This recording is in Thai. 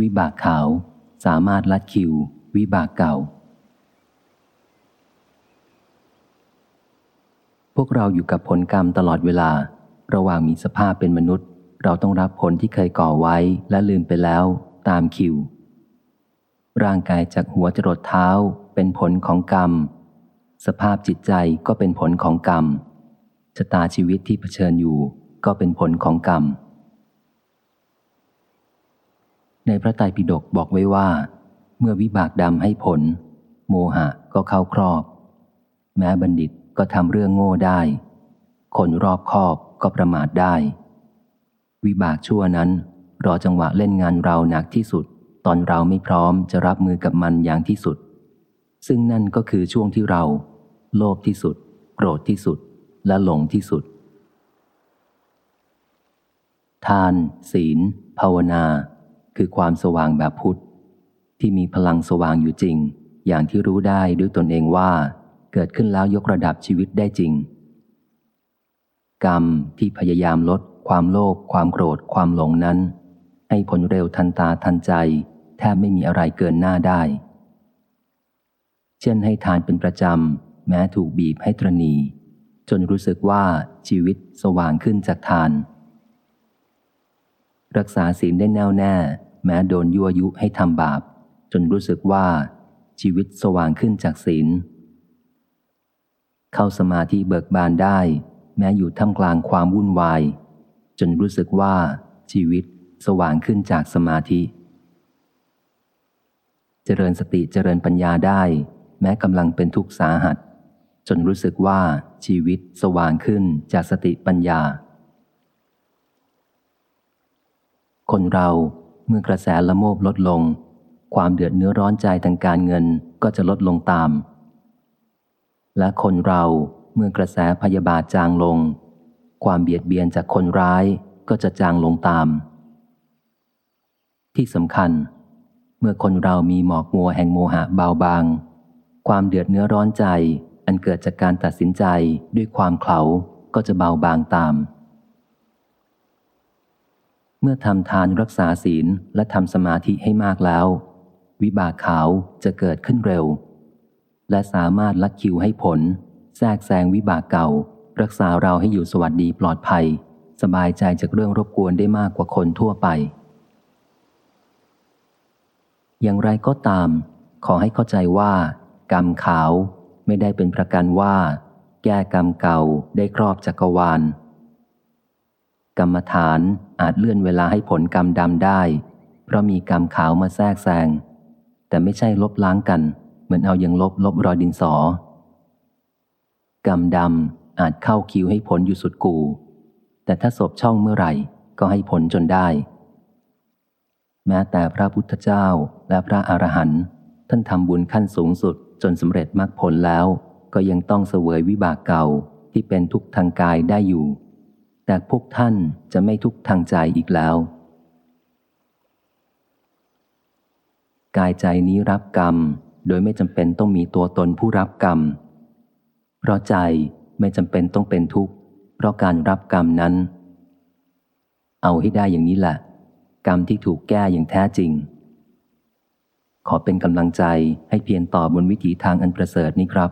วิบากขาว สามารถลัดคิว วิบากเก่า พวกเราอยู่กับผลกรรมตลอดเวลา ระหว่างมีสภาพเป็นมนุษย์ เราต้องรับผลที่เคยก่อไว้และลืมไปแล้วตามคิว ร่างกายจากหัวจรดเท้าเป็นผลของกรรม สภาพจิตใจก็เป็นผลของกรรมชะตาชีวิตที่เผชิญอยู่ก็เป็นผลของกรรม ในพระไตรปิฎกบอกไว้ว่า เมื่อวิบากดำให้ผล โมหะก็เข้าครอบ แม้บัณฑิตก็ทำเรื่องโง่ได้ คนรอบคอบก็ประมาทได้ วิบากชั่วนั้น รอจังหวะเล่นงานเราหนักที่สุด ตอนเราไม่พร้อมจะรับมือกับมันอย่างที่สุด ซึ่งนั่นก็คือช่วงที่เรา โลภที่สุด โกรธที่สุด และหลงที่สุด ทาน ศีล ภาวนา คือความสว่างแบบพุทธ ที่มีพลังสว่างอยู่จริง อย่างที่รู้ได้ด้วยตนเองว่า เกิดขึ้นแล้วยกระดับชีวิตได้จริง กรรมที่พยายามลด ความโลภความโกรธความหลงนั้น ให้ผลเร็วทันตาทันใจ แทบไม่มีอะไรเกินหน้าได้ เช่นให้ทานเป็นประจำ แม้ถูกบีบให้ตรณี จนรู้สึกว่าชีวิตสว่างขึ้นจากทาน รักษาศีลได้แน่วแน่ แม้โดนยั่วยุให้ทำบาป จนรู้สึกว่าชีวิตสว่างขึ้นจากศีล เข้าสมาธิเบิกบานได้ แม้อยู่ท่ามกลางความวุ่นวาย จนรู้สึกว่าชีวิตสว่างขึ้นจากสมาธิ เจริญสติเจริญปัญญาได้ แม้กำลังเป็นทุกข์สาหัส จนรู้สึกว่าชีวิตสว่างขึ้นจากสติปัญญา คนเราเมื่อกระแสละโมบลดลง ความเดือดเนื้อร้อนใจทางการเงินก็จะลดลงตาม และคนเราเมื่อกระแสพยาบาทจางลง ความเบียดเบียนจากคนร้ายก็จะจางลงตาม ที่สำคัญ เมื่อคนเรามีหมอกมัวแห่งโมหะเบาบาง ความเดือดเนื้อร้อนใจอันเกิดจากการตัดสินใจด้วยความเขาก็จะเบาบางตาม เมื่อทำทานรักษาศีลและทำสมาธิให้มากแล้ว วิบากขาวจะเกิดขึ้นเร็ว และสามารถลัดคิวให้ผล แทรกแซงวิบากเก่า รักษาเราให้อยู่สวัสดีปลอดภัย สบายใจจากเรื่องรบกวนได้มากกว่าคนทั่วไป อย่างไรก็ตาม ขอให้เข้าใจว่า กรรมขาวไม่ได้เป็นประกันว่า แก้กรรมเก่าได้ครอบจักรวาล กรรมฐานอาจเลื่อนเวลาให้ผลกรรมดำได้ เพราะมีกรรมขาวมาแทรกแซง แต่ไม่ใช่ลบล้างกัน เหมือนเอายังลบลบรอยดินสอ กรรมดำอาจเข้าคิวให้ผลอยู่สุดกู แต่ถ้าศพช่องเมื่อไหร่ก็ให้ผลจนได้ แม้แต่พระพุทธเจ้าและพระอรหันต์ท่านทำบุญขั้นสูงสุดจนสำเร็จมรรคผลแล้ว ก็ยังต้องเสวยวิบากเก่าที่เป็นทุกข์ทางกายได้อยู่ แต่พวกท่านจะไม่ทุกทางใจอีกแล้ว กายใจนี้รับกรรม โดยไม่จำเป็นต้องมีตัวตนผู้รับกรรม เพราะใจไม่จำเป็นต้องเป็นทุกข์เพราะการรับกรรมนั้น เอาให้ได้อย่างนี้แหละกรรมที่ถูกแก้อย่างแท้จริง ขอเป็นกำลังใจให้เพียรต่อบนวิถีทางอันประเสริฐนี้ครับ